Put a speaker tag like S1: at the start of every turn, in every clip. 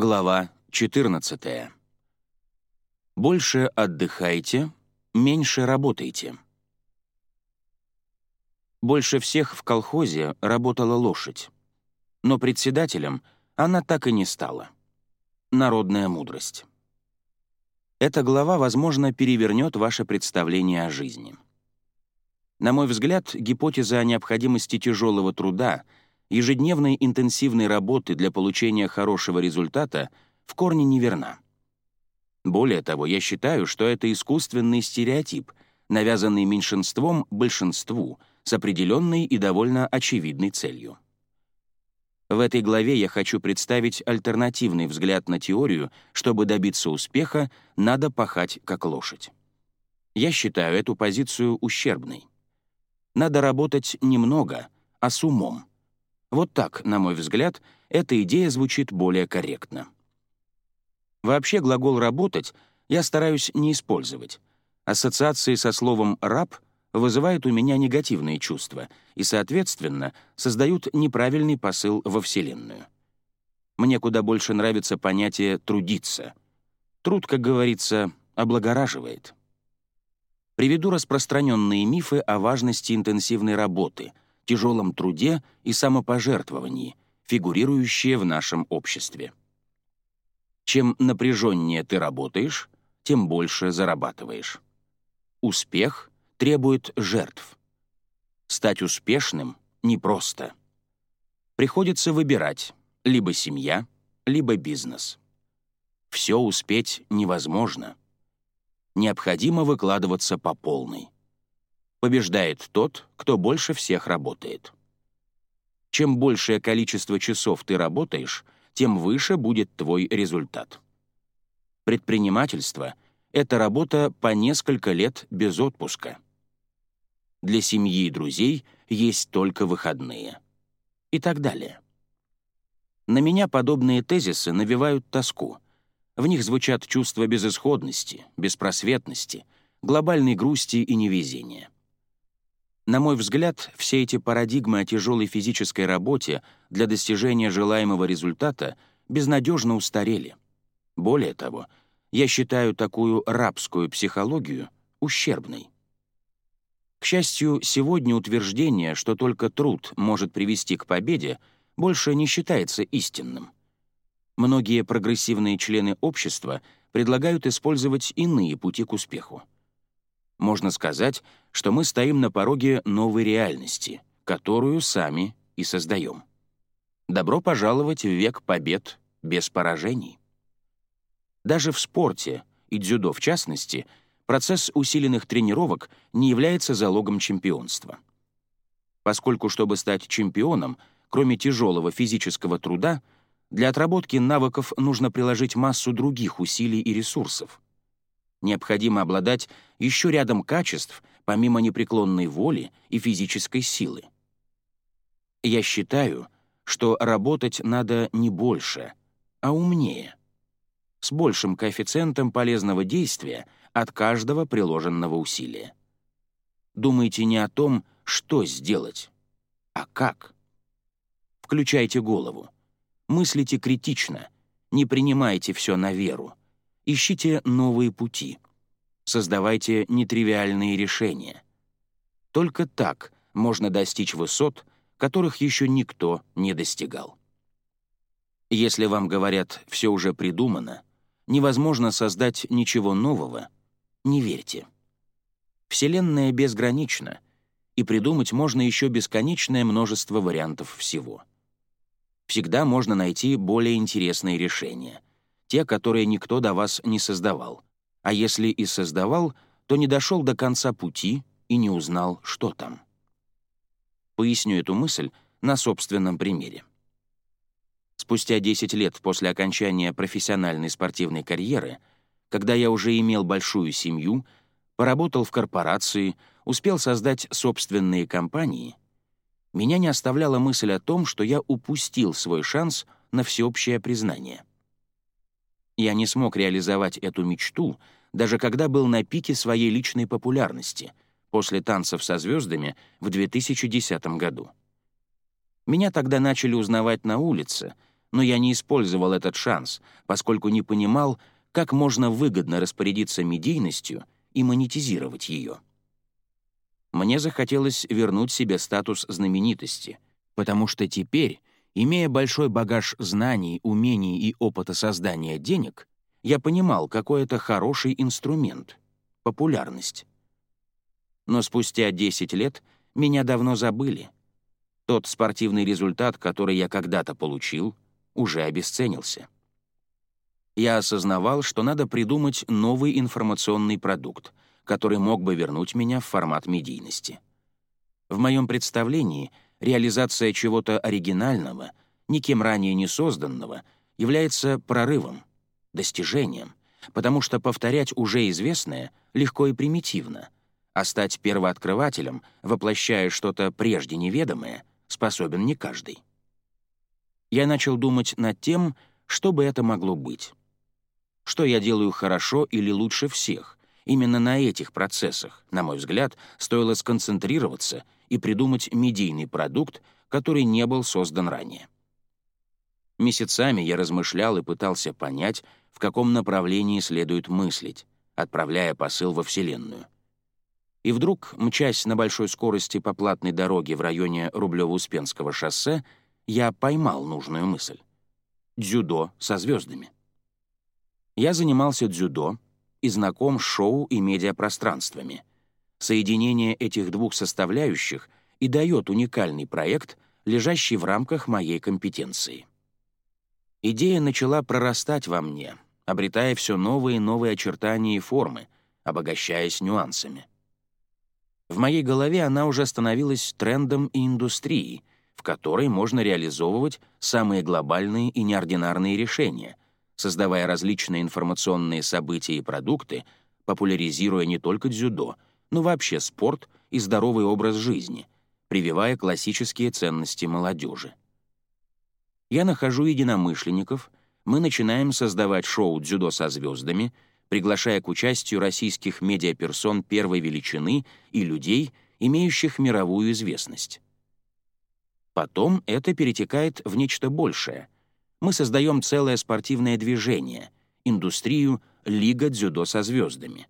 S1: Глава 14. Больше отдыхайте, меньше работайте. Больше всех в колхозе работала лошадь. Но председателем она так и не стала. Народная мудрость. Эта глава, возможно, перевернет ваше представление о жизни. На мой взгляд, гипотеза о необходимости тяжелого труда — ежедневной интенсивной работы для получения хорошего результата в корне неверна. Более того, я считаю, что это искусственный стереотип, навязанный меньшинством большинству с определенной и довольно очевидной целью. В этой главе я хочу представить альтернативный взгляд на теорию, чтобы добиться успеха, надо пахать как лошадь. Я считаю эту позицию ущербной. Надо работать немного, а с умом. Вот так, на мой взгляд, эта идея звучит более корректно. Вообще глагол «работать» я стараюсь не использовать. Ассоциации со словом «раб» вызывают у меня негативные чувства и, соответственно, создают неправильный посыл во Вселенную. Мне куда больше нравится понятие «трудиться». Труд, как говорится, облагораживает. Приведу распространенные мифы о важности интенсивной работы — тяжелом труде и самопожертвовании, фигурирующие в нашем обществе. Чем напряженнее ты работаешь, тем больше зарабатываешь. Успех требует жертв. Стать успешным непросто. Приходится выбирать либо семья, либо бизнес. Все успеть невозможно. Необходимо выкладываться по полной побеждает тот, кто больше всех работает. Чем большее количество часов ты работаешь, тем выше будет твой результат. Предпринимательство — это работа по несколько лет без отпуска. Для семьи и друзей есть только выходные. И так далее. На меня подобные тезисы навевают тоску. В них звучат чувства безысходности, беспросветности, глобальной грусти и невезения. На мой взгляд, все эти парадигмы о тяжелой физической работе для достижения желаемого результата безнадежно устарели. Более того, я считаю такую рабскую психологию ущербной. К счастью, сегодня утверждение, что только труд может привести к победе, больше не считается истинным. Многие прогрессивные члены общества предлагают использовать иные пути к успеху. Можно сказать, что мы стоим на пороге новой реальности, которую сами и создаем. Добро пожаловать в век побед без поражений. Даже в спорте, и дзюдо в частности, процесс усиленных тренировок не является залогом чемпионства. Поскольку, чтобы стать чемпионом, кроме тяжелого физического труда, для отработки навыков нужно приложить массу других усилий и ресурсов необходимо обладать еще рядом качеств, помимо непреклонной воли и физической силы. Я считаю, что работать надо не больше, а умнее, с большим коэффициентом полезного действия от каждого приложенного усилия. Думайте не о том, что сделать, а как. Включайте голову. Мыслите критично, не принимайте все на веру. Ищите новые пути. Создавайте нетривиальные решения. Только так можно достичь высот, которых еще никто не достигал. Если вам говорят «все уже придумано», невозможно создать ничего нового, не верьте. Вселенная безгранична, и придумать можно еще бесконечное множество вариантов всего. Всегда можно найти более интересные решения — те, которые никто до вас не создавал. А если и создавал, то не дошел до конца пути и не узнал, что там. Поясню эту мысль на собственном примере. Спустя 10 лет после окончания профессиональной спортивной карьеры, когда я уже имел большую семью, поработал в корпорации, успел создать собственные компании, меня не оставляла мысль о том, что я упустил свой шанс на всеобщее признание. Я не смог реализовать эту мечту, даже когда был на пике своей личной популярности, после танцев со звездами в 2010 году. Меня тогда начали узнавать на улице, но я не использовал этот шанс, поскольку не понимал, как можно выгодно распорядиться медийностью и монетизировать ее. Мне захотелось вернуть себе статус знаменитости, потому что теперь, имея большой багаж знаний, умений и опыта создания денег, я понимал, какой это хороший инструмент — популярность. Но спустя 10 лет меня давно забыли. Тот спортивный результат, который я когда-то получил, уже обесценился. Я осознавал, что надо придумать новый информационный продукт, который мог бы вернуть меня в формат медийности. В моем представлении реализация чего-то оригинального, никем ранее не созданного, является прорывом, достижением, потому что повторять уже известное легко и примитивно, а стать первооткрывателем, воплощая что-то прежде неведомое, способен не каждый. Я начал думать над тем, что бы это могло быть. Что я делаю хорошо или лучше всех, Именно на этих процессах, на мой взгляд, стоило сконцентрироваться и придумать медийный продукт, который не был создан ранее. Месяцами я размышлял и пытался понять, в каком направлении следует мыслить, отправляя посыл во Вселенную. И вдруг, мчась на большой скорости по платной дороге в районе Рублево-Успенского шоссе, я поймал нужную мысль. Дзюдо со звездами. Я занимался дзюдо, и знаком с шоу и медиапространствами. Соединение этих двух составляющих и дает уникальный проект, лежащий в рамках моей компетенции. Идея начала прорастать во мне, обретая все новые и новые очертания и формы, обогащаясь нюансами. В моей голове она уже становилась трендом и индустрией, в которой можно реализовывать самые глобальные и неординарные решения — создавая различные информационные события и продукты, популяризируя не только дзюдо, но вообще спорт и здоровый образ жизни, прививая классические ценности молодежи. Я нахожу единомышленников, мы начинаем создавать шоу «Дзюдо со звездами», приглашая к участию российских медиаперсон первой величины и людей, имеющих мировую известность. Потом это перетекает в нечто большее — мы создаем целое спортивное движение, индустрию «Лига дзюдо со звездами»,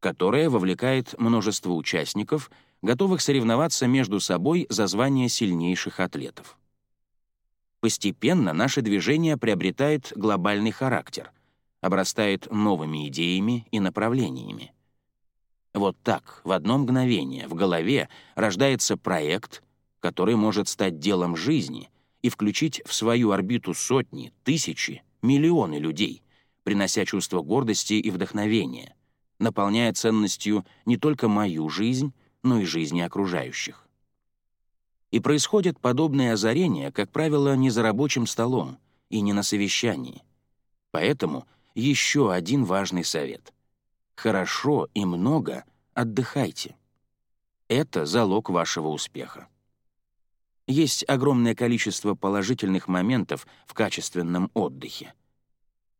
S1: которая вовлекает множество участников, готовых соревноваться между собой за звание сильнейших атлетов. Постепенно наше движение приобретает глобальный характер, обрастает новыми идеями и направлениями. Вот так, в одно мгновение, в голове рождается проект, который может стать делом жизни — и включить в свою орбиту сотни, тысячи, миллионы людей, принося чувство гордости и вдохновения, наполняя ценностью не только мою жизнь, но и жизни окружающих. И происходит подобное озарение, как правило, не за рабочим столом и не на совещании. Поэтому еще один важный совет. Хорошо и много отдыхайте. Это залог вашего успеха. Есть огромное количество положительных моментов в качественном отдыхе.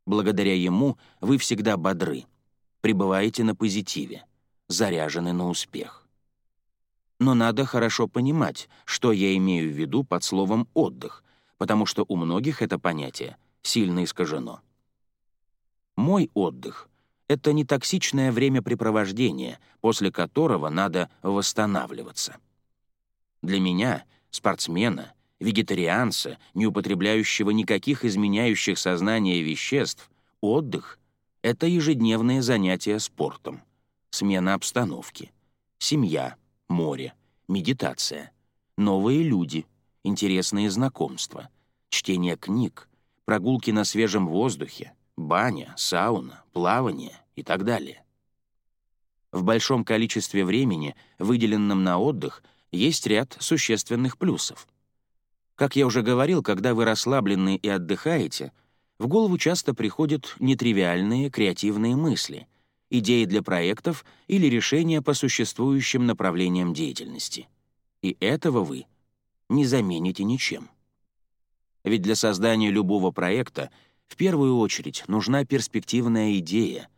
S1: Благодаря ему вы всегда бодры, пребываете на позитиве, заряжены на успех. Но надо хорошо понимать, что я имею в виду под словом «отдых», потому что у многих это понятие сильно искажено. Мой отдых — это не токсичное времяпрепровождение, после которого надо восстанавливаться. Для меня — спортсмена, вегетарианца, не употребляющего никаких изменяющих сознание веществ, отдых — это ежедневные занятия спортом, смена обстановки, семья, море, медитация, новые люди, интересные знакомства, чтение книг, прогулки на свежем воздухе, баня, сауна, плавание и так далее. В большом количестве времени, выделенном на отдых, есть ряд существенных плюсов. Как я уже говорил, когда вы расслаблены и отдыхаете, в голову часто приходят нетривиальные креативные мысли, идеи для проектов или решения по существующим направлениям деятельности. И этого вы не замените ничем. Ведь для создания любого проекта в первую очередь нужна перспективная идея,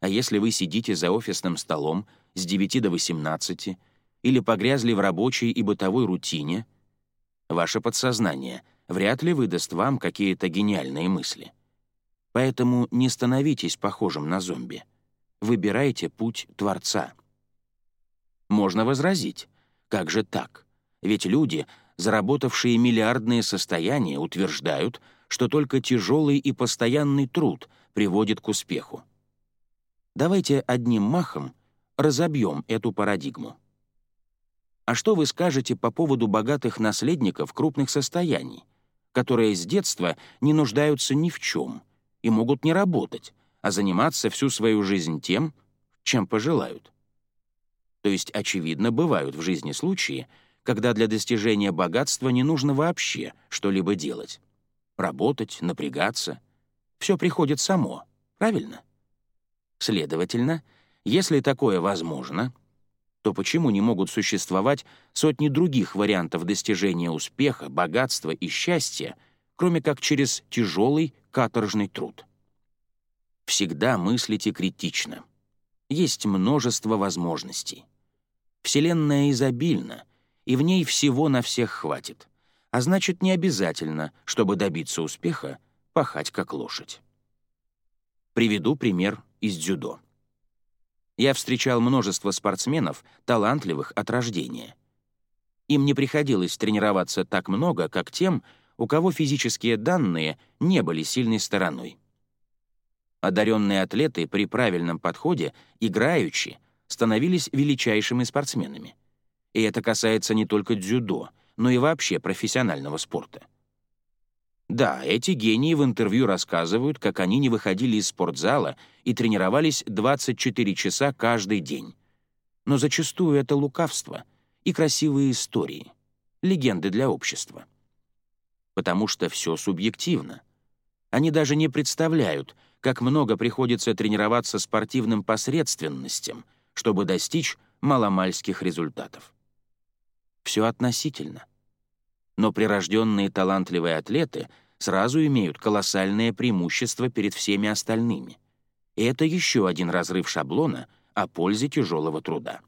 S1: а если вы сидите за офисным столом с 9 до 18 или погрязли в рабочей и бытовой рутине, ваше подсознание вряд ли выдаст вам какие-то гениальные мысли. Поэтому не становитесь похожим на зомби. Выбирайте путь Творца. Можно возразить, как же так? Ведь люди, заработавшие миллиардные состояния, утверждают, что только тяжелый и постоянный труд приводит к успеху. Давайте одним махом разобьем эту парадигму. А что вы скажете по поводу богатых наследников крупных состояний, которые с детства не нуждаются ни в чем и могут не работать, а заниматься всю свою жизнь тем, чем пожелают? То есть, очевидно, бывают в жизни случаи, когда для достижения богатства не нужно вообще что-либо делать. Работать, напрягаться. Все приходит само, правильно? Следовательно, если такое возможно, то почему не могут существовать сотни других вариантов достижения успеха, богатства и счастья, кроме как через тяжелый каторжный труд? Всегда мыслите критично. Есть множество возможностей. Вселенная изобильна, и в ней всего на всех хватит. А значит, не обязательно, чтобы добиться успеха, пахать как лошадь. Приведу пример из дзюдо. Я встречал множество спортсменов, талантливых от рождения. Им не приходилось тренироваться так много, как тем, у кого физические данные не были сильной стороной. Одаренные атлеты при правильном подходе, играючи, становились величайшими спортсменами. И это касается не только дзюдо, но и вообще профессионального спорта. Да, эти гении в интервью рассказывают, как они не выходили из спортзала и тренировались 24 часа каждый день. Но зачастую это лукавство и красивые истории, легенды для общества. Потому что все субъективно. Они даже не представляют, как много приходится тренироваться спортивным посредственностям, чтобы достичь маломальских результатов. Все относительно но прирожденные талантливые атлеты сразу имеют колоссальное преимущество перед всеми остальными. И это еще один разрыв шаблона о пользе тяжелого труда.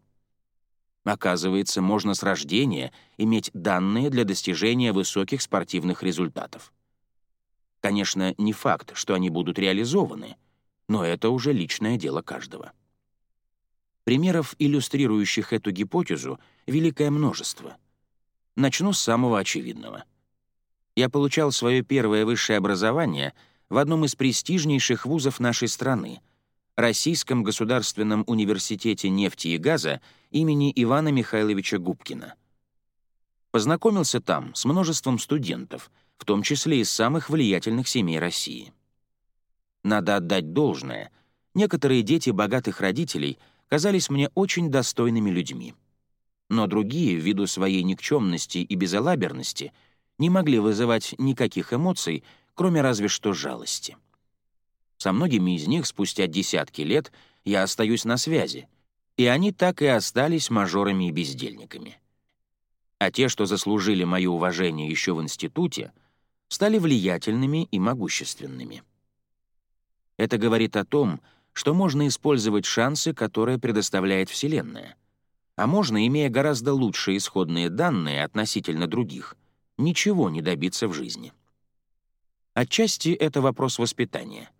S1: Оказывается, можно с рождения иметь данные для достижения высоких спортивных результатов. Конечно, не факт, что они будут реализованы, но это уже личное дело каждого. Примеров, иллюстрирующих эту гипотезу, великое множество — Начну с самого очевидного. Я получал свое первое высшее образование в одном из престижнейших вузов нашей страны — Российском государственном университете нефти и газа имени Ивана Михайловича Губкина. Познакомился там с множеством студентов, в том числе из самых влиятельных семей России. Надо отдать должное, некоторые дети богатых родителей казались мне очень достойными людьми но другие, ввиду своей никчемности и безалаберности, не могли вызывать никаких эмоций, кроме разве что жалости. Со многими из них спустя десятки лет я остаюсь на связи, и они так и остались мажорами и бездельниками. А те, что заслужили мое уважение еще в институте, стали влиятельными и могущественными. Это говорит о том, что можно использовать шансы, которые предоставляет Вселенная — а можно, имея гораздо лучшие исходные данные относительно других, ничего не добиться в жизни. Отчасти это вопрос воспитания.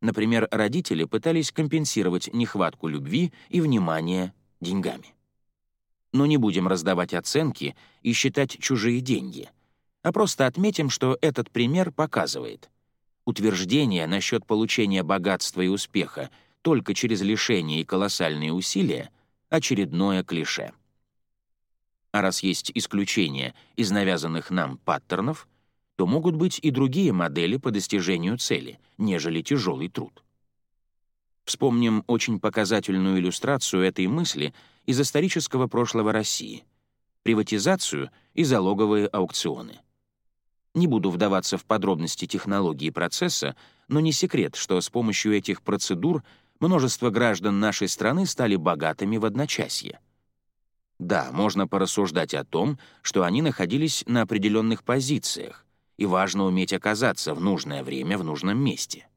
S1: Например, родители пытались компенсировать нехватку любви и внимания деньгами. Но не будем раздавать оценки и считать чужие деньги, а просто отметим, что этот пример показывает. Утверждение насчет получения богатства и успеха только через лишение и колоссальные усилия очередное клише. А раз есть исключения из навязанных нам паттернов, то могут быть и другие модели по достижению цели, нежели тяжелый труд. Вспомним очень показательную иллюстрацию этой мысли из исторического прошлого России — приватизацию и залоговые аукционы. Не буду вдаваться в подробности технологии процесса, но не секрет, что с помощью этих процедур — множество граждан нашей страны стали богатыми в одночасье. Да, можно порассуждать о том, что они находились на определенных позициях, и важно уметь оказаться в нужное время в нужном месте.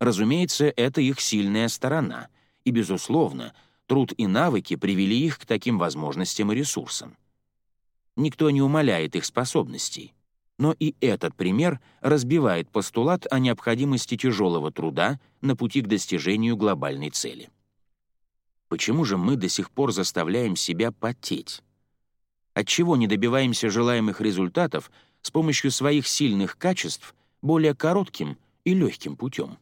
S1: Разумеется, это их сильная сторона, и, безусловно, труд и навыки привели их к таким возможностям и ресурсам. Никто не умаляет их способностей. Но и этот пример разбивает постулат о необходимости тяжелого труда на пути к достижению глобальной цели. Почему же мы до сих пор заставляем себя потеть? Отчего не добиваемся желаемых результатов с помощью своих сильных качеств более коротким и легким путем?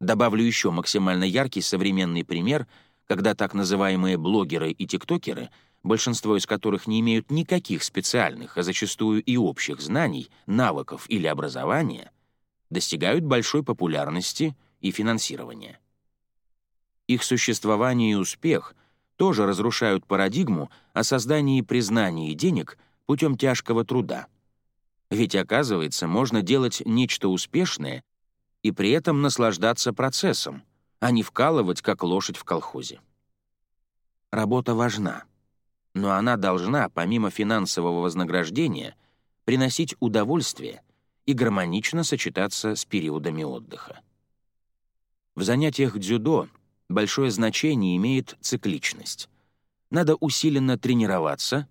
S1: Добавлю еще максимально яркий современный пример, когда так называемые блогеры и тиктокеры, большинство из которых не имеют никаких специальных, а зачастую и общих знаний, навыков или образования, достигают большой популярности и финансирования. Их существование и успех тоже разрушают парадигму о создании признания и денег путем тяжкого труда. Ведь, оказывается, можно делать нечто успешное и при этом наслаждаться процессом, а не вкалывать, как лошадь в колхозе. Работа важна, но она должна, помимо финансового вознаграждения, приносить удовольствие и гармонично сочетаться с периодами отдыха. В занятиях дзюдо большое значение имеет цикличность. Надо усиленно тренироваться,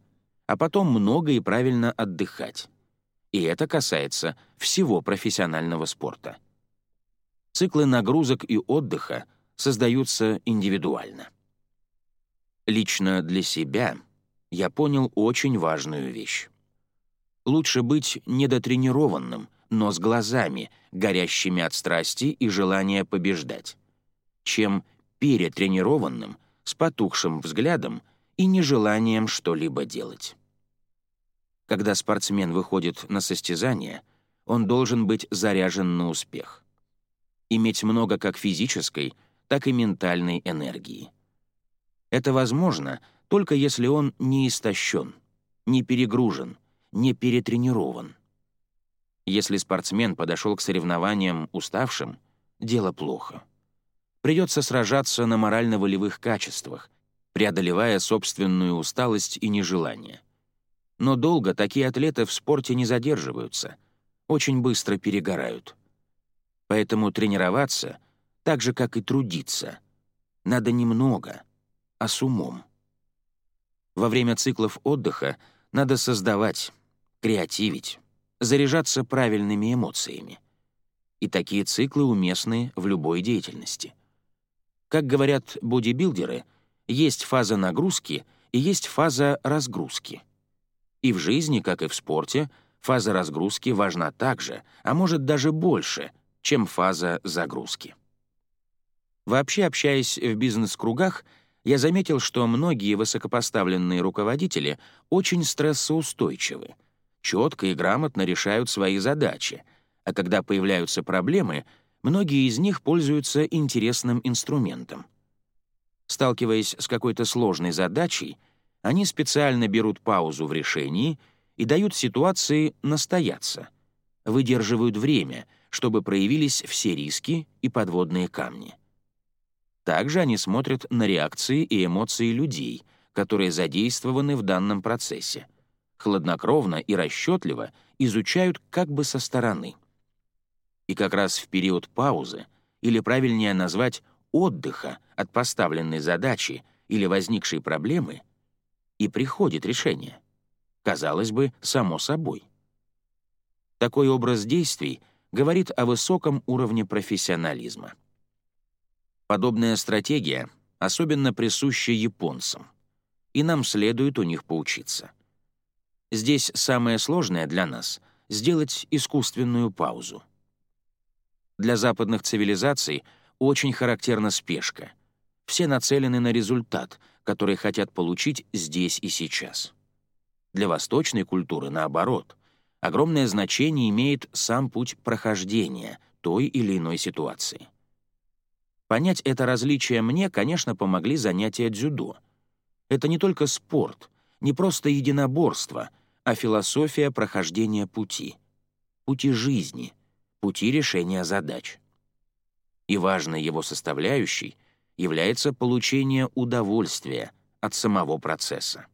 S1: а потом много и правильно отдыхать. И это касается всего профессионального спорта. Циклы нагрузок и отдыха создаются индивидуально. Лично для себя я понял очень важную вещь. Лучше быть недотренированным, но с глазами, горящими от страсти и желания побеждать, чем перетренированным, с потухшим взглядом и нежеланием что-либо делать. Когда спортсмен выходит на состязание, он должен быть заряжен на успех иметь много как физической, так и ментальной энергии. Это возможно только если он не истощен, не перегружен, не перетренирован. Если спортсмен подошел к соревнованиям уставшим, дело плохо. Придется сражаться на морально-волевых качествах, преодолевая собственную усталость и нежелание. Но долго такие атлеты в спорте не задерживаются, очень быстро перегорают. Поэтому тренироваться, так же, как и трудиться, надо немного, а с умом. Во время циклов отдыха надо создавать, креативить, заряжаться правильными эмоциями. И такие циклы уместны в любой деятельности. Как говорят бодибилдеры, есть фаза нагрузки и есть фаза разгрузки. И в жизни, как и в спорте, фаза разгрузки важна так же, а может даже больше, чем фаза загрузки. Вообще, общаясь в бизнес-кругах, я заметил, что многие высокопоставленные руководители очень стрессоустойчивы, четко и грамотно решают свои задачи, а когда появляются проблемы, многие из них пользуются интересным инструментом. Сталкиваясь с какой-то сложной задачей, они специально берут паузу в решении и дают ситуации настояться, выдерживают время — чтобы проявились все риски и подводные камни. Также они смотрят на реакции и эмоции людей, которые задействованы в данном процессе, хладнокровно и расчетливо изучают как бы со стороны. И как раз в период паузы, или правильнее назвать отдыха от поставленной задачи или возникшей проблемы, и приходит решение. Казалось бы, само собой. Такой образ действий говорит о высоком уровне профессионализма. Подобная стратегия особенно присуща японцам, и нам следует у них поучиться. Здесь самое сложное для нас — сделать искусственную паузу. Для западных цивилизаций очень характерна спешка. Все нацелены на результат, который хотят получить здесь и сейчас. Для восточной культуры наоборот. Огромное значение имеет сам путь прохождения той или иной ситуации. Понять это различие мне, конечно, помогли занятия дзюдо. Это не только спорт, не просто единоборство, а философия прохождения пути, пути жизни, пути решения задач. И важной его составляющей является получение удовольствия от самого процесса.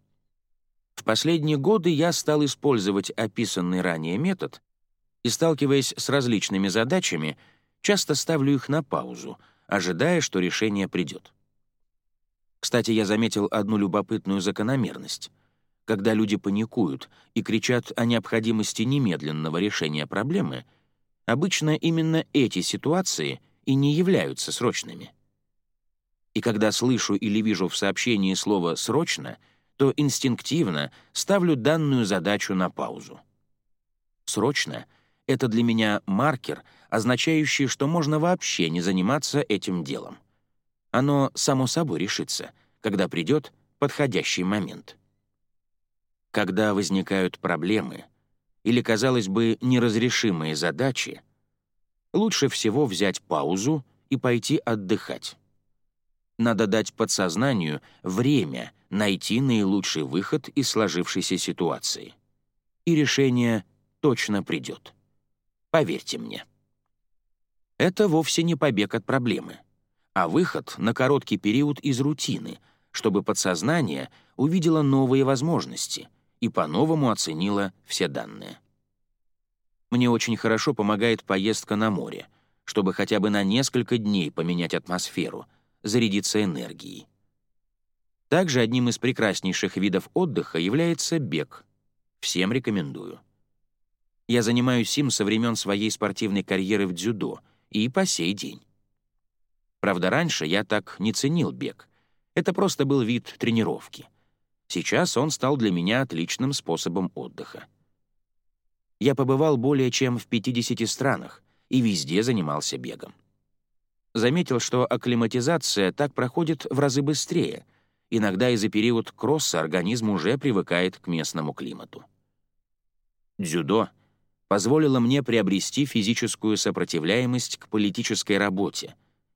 S1: В последние годы я стал использовать описанный ранее метод и, сталкиваясь с различными задачами, часто ставлю их на паузу, ожидая, что решение придет. Кстати, я заметил одну любопытную закономерность. когда люди паникуют и кричат о необходимости немедленного решения проблемы, обычно именно эти ситуации и не являются срочными. И когда слышу или вижу в сообщении слово «срочно», то инстинктивно ставлю данную задачу на паузу. «Срочно» — это для меня маркер, означающий, что можно вообще не заниматься этим делом. Оно само собой решится, когда придет подходящий момент. Когда возникают проблемы или, казалось бы, неразрешимые задачи, лучше всего взять паузу и пойти отдыхать. Надо дать подсознанию время найти наилучший выход из сложившейся ситуации. И решение точно придет. Поверьте мне. Это вовсе не побег от проблемы, а выход на короткий период из рутины, чтобы подсознание увидело новые возможности — и по-новому оценила все данные. Мне очень хорошо помогает поездка на море, чтобы хотя бы на несколько дней поменять атмосферу, зарядиться энергией. Также одним из прекраснейших видов отдыха является бег. Всем рекомендую. Я занимаюсь им со времен своей спортивной карьеры в дзюдо и по сей день. Правда, раньше я так не ценил бег. Это просто был вид тренировки. Сейчас он стал для меня отличным способом отдыха. Я побывал более чем в 50 странах и везде занимался бегом. Заметил, что акклиматизация так проходит в разы быстрее. Иногда и за период кросса организм уже привыкает к местному климату. Дзюдо позволило мне приобрести физическую сопротивляемость к политической работе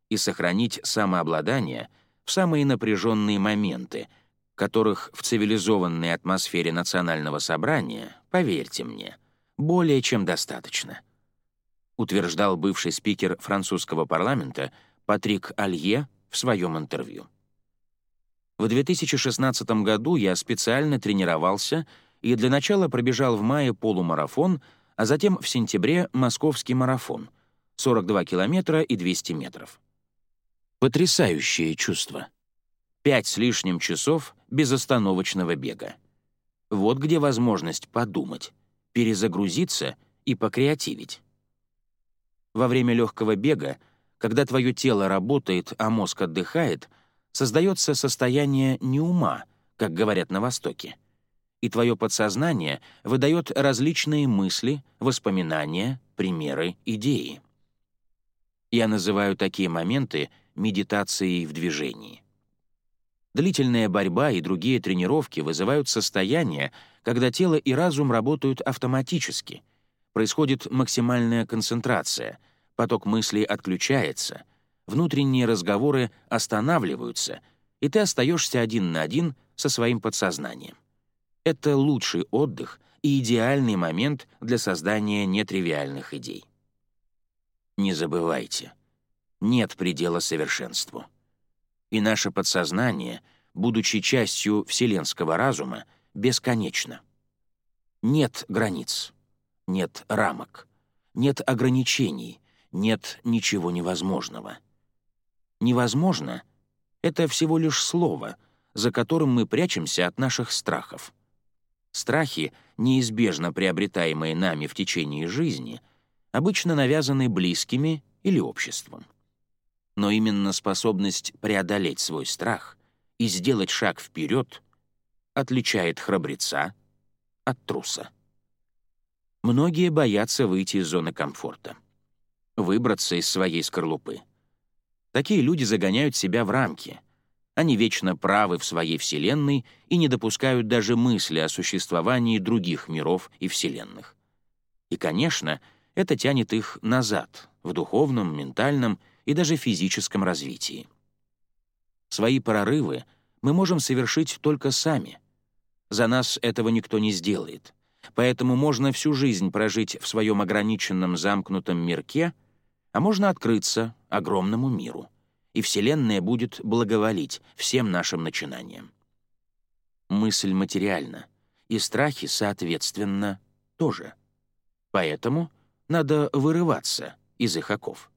S1: и сохранить самообладание в самые напряженные моменты — которых в цивилизованной атмосфере национального собрания, поверьте мне, более чем достаточно, утверждал бывший спикер французского парламента Патрик Алье в своем интервью. В 2016 году я специально тренировался и для начала пробежал в мае полумарафон, а затем в сентябре московский марафон — 42 километра и 200 метров. Потрясающее чувство пять с лишним часов безостановочного бега. Вот где возможность подумать, перезагрузиться и покреативить. Во время легкого бега, когда твое тело работает, а мозг отдыхает, создается состояние неума, как говорят на Востоке. И твое подсознание выдает различные мысли, воспоминания, примеры, идеи. Я называю такие моменты медитацией в движении. Длительная борьба и другие тренировки вызывают состояние, когда тело и разум работают автоматически. Происходит максимальная концентрация, поток мыслей отключается, внутренние разговоры останавливаются, и ты остаешься один на один со своим подсознанием. Это лучший отдых и идеальный момент для создания нетривиальных идей. Не забывайте, нет предела совершенству и наше подсознание, будучи частью вселенского разума, бесконечно. Нет границ, нет рамок, нет ограничений, нет ничего невозможного. Невозможно — это всего лишь слово, за которым мы прячемся от наших страхов. Страхи, неизбежно приобретаемые нами в течение жизни, обычно навязаны близкими или обществом но именно способность преодолеть свой страх и сделать шаг вперед отличает храбреца от труса. Многие боятся выйти из зоны комфорта, выбраться из своей скорлупы. Такие люди загоняют себя в рамки. Они вечно правы в своей вселенной и не допускают даже мысли о существовании других миров и вселенных. И, конечно, это тянет их назад, в духовном, ментальном и даже физическом развитии. Свои прорывы мы можем совершить только сами. За нас этого никто не сделает. Поэтому можно всю жизнь прожить в своем ограниченном замкнутом мирке, а можно открыться огромному миру, и Вселенная будет благоволить всем нашим начинаниям. Мысль материальна, и страхи, соответственно, тоже. Поэтому надо вырываться из их оков.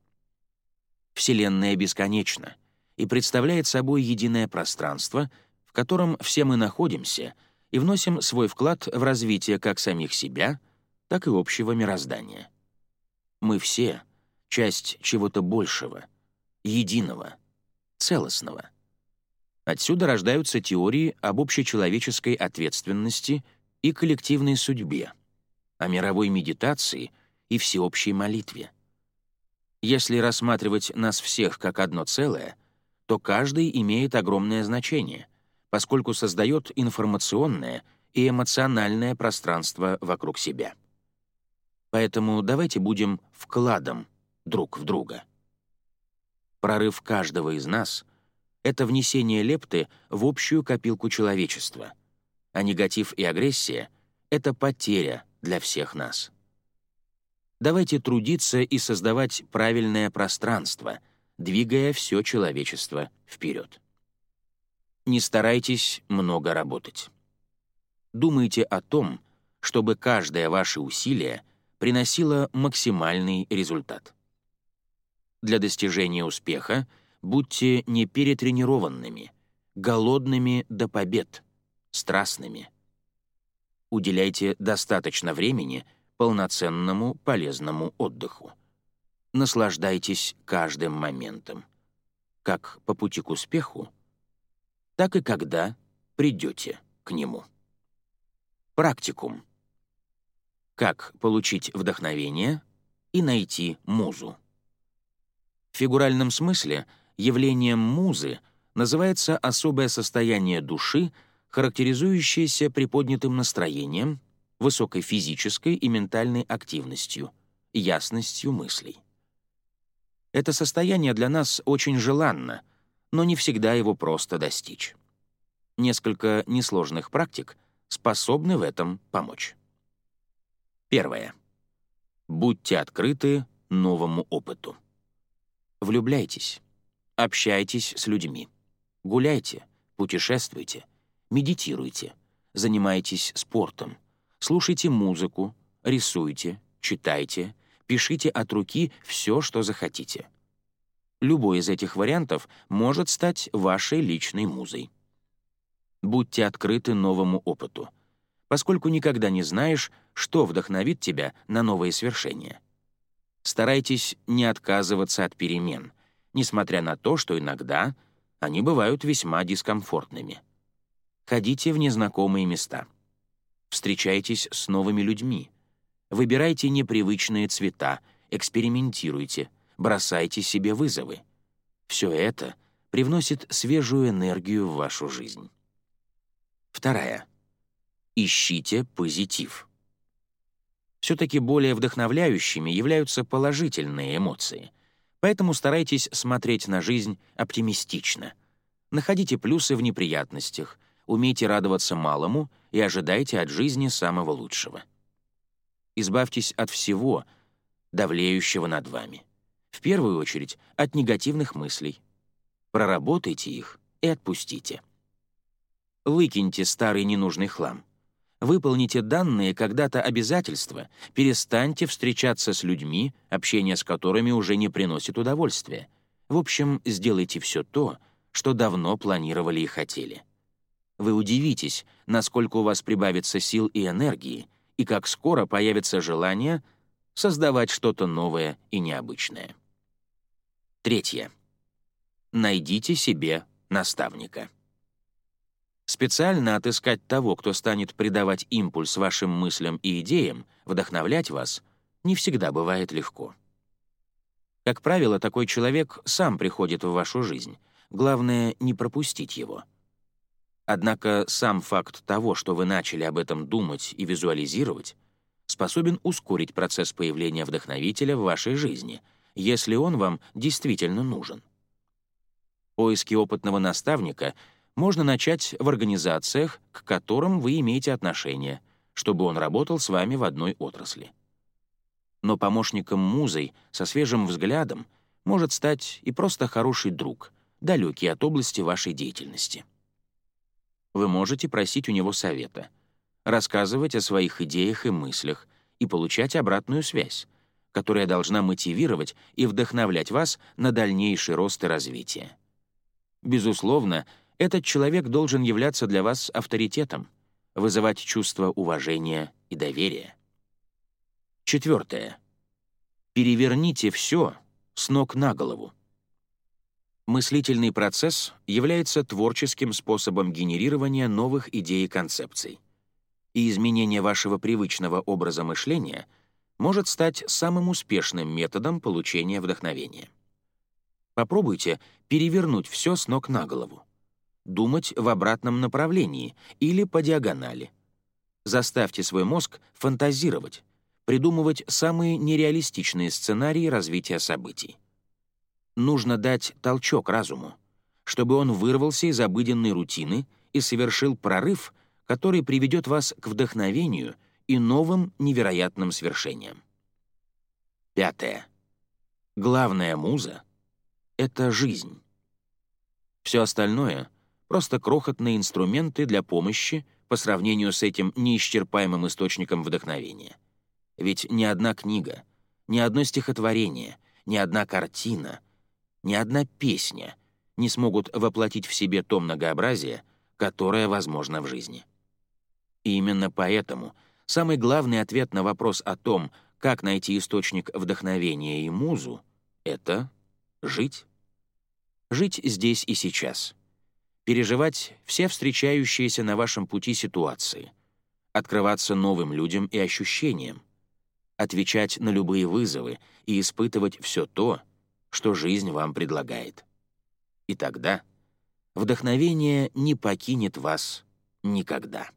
S1: Вселенная бесконечна и представляет собой единое пространство, в котором все мы находимся и вносим свой вклад в развитие как самих себя, так и общего мироздания. Мы все — часть чего-то большего, единого, целостного. Отсюда рождаются теории об общечеловеческой ответственности и коллективной судьбе, о мировой медитации и всеобщей молитве. Если рассматривать нас всех как одно целое, то каждый имеет огромное значение, поскольку создает информационное и эмоциональное пространство вокруг себя. Поэтому давайте будем вкладом друг в друга. Прорыв каждого из нас — это внесение лепты в общую копилку человечества, а негатив и агрессия — это потеря для всех нас. Давайте трудиться и создавать правильное пространство, двигая все человечество вперед. Не старайтесь много работать. Думайте о том, чтобы каждое ваше усилие приносило максимальный результат. Для достижения успеха будьте не перетренированными, голодными до побед, страстными. Уделяйте достаточно времени — полноценному полезному отдыху. Наслаждайтесь каждым моментом. Как по пути к успеху, так и когда придете к нему. Практикум. Как получить вдохновение и найти музу. В фигуральном смысле явлением музы называется особое состояние души, характеризующееся приподнятым настроением — высокой физической и ментальной активностью, ясностью мыслей. Это состояние для нас очень желанно, но не всегда его просто достичь. Несколько несложных практик способны в этом помочь. Первое. Будьте открыты новому опыту. Влюбляйтесь, общайтесь с людьми, гуляйте, путешествуйте, медитируйте, занимайтесь спортом, Слушайте музыку, рисуйте, читайте, пишите от руки все, что захотите. Любой из этих вариантов может стать вашей личной музой. Будьте открыты новому опыту, поскольку никогда не знаешь, что вдохновит тебя на новые свершения. Старайтесь не отказываться от перемен, несмотря на то, что иногда они бывают весьма дискомфортными. Ходите в незнакомые места — Встречайтесь с новыми людьми. Выбирайте непривычные цвета, экспериментируйте, бросайте себе вызовы. Все это привносит свежую энергию в вашу жизнь. Вторая. Ищите позитив. Все-таки более вдохновляющими являются положительные эмоции, поэтому старайтесь смотреть на жизнь оптимистично. Находите плюсы в неприятностях, умейте радоваться малому — и ожидайте от жизни самого лучшего. Избавьтесь от всего, давлеющего над вами. В первую очередь от негативных мыслей. Проработайте их и отпустите. Выкиньте старый ненужный хлам. Выполните данные когда-то обязательства, перестаньте встречаться с людьми, общение с которыми уже не приносит удовольствия. В общем, сделайте все то, что давно планировали и хотели. Вы удивитесь, насколько у вас прибавится сил и энергии, и как скоро появится желание создавать что-то новое и необычное. Третье. Найдите себе наставника. Специально отыскать того, кто станет придавать импульс вашим мыслям и идеям, вдохновлять вас, не всегда бывает легко. Как правило, такой человек сам приходит в вашу жизнь. Главное — не пропустить его — Однако сам факт того, что вы начали об этом думать и визуализировать, способен ускорить процесс появления вдохновителя в вашей жизни, если он вам действительно нужен. Поиски опытного наставника можно начать в организациях, к которым вы имеете отношение, чтобы он работал с вами в одной отрасли. Но помощником-музой со свежим взглядом может стать и просто хороший друг, далекий от области вашей деятельности. Вы можете просить у него совета, рассказывать о своих идеях и мыслях и получать обратную связь, которая должна мотивировать и вдохновлять вас на дальнейший рост и развитие. Безусловно, этот человек должен являться для вас авторитетом. вызывать чувство уважения и доверия. Четвертое. Переверните все с ног на голову. Мыслительный процесс является творческим способом генерирования новых идей и концепций. И изменение вашего привычного образа мышления может стать самым успешным методом получения вдохновения. Попробуйте перевернуть все с ног на голову. Думать в обратном направлении или по диагонали. Заставьте свой мозг фантазировать, придумывать самые нереалистичные сценарии развития событий. Нужно дать толчок разуму, чтобы он вырвался из обыденной рутины и совершил прорыв, который приведет вас к вдохновению и новым невероятным свершениям. Пятое. Главная муза — это жизнь. Все остальное — просто крохотные инструменты для помощи по сравнению с этим неисчерпаемым источником вдохновения. Ведь ни одна книга, ни одно стихотворение, ни одна картина, ни одна песня не смогут воплотить в себе то многообразие, которое возможно в жизни. И именно поэтому самый главный ответ на вопрос о том, как найти источник вдохновения и музу, — это жить. Жить здесь и сейчас. Переживать все встречающиеся на вашем пути ситуации. Открываться новым людям и ощущениям отвечать на любые вызовы и испытывать все то, что жизнь вам предлагает. И тогда вдохновение не покинет вас никогда.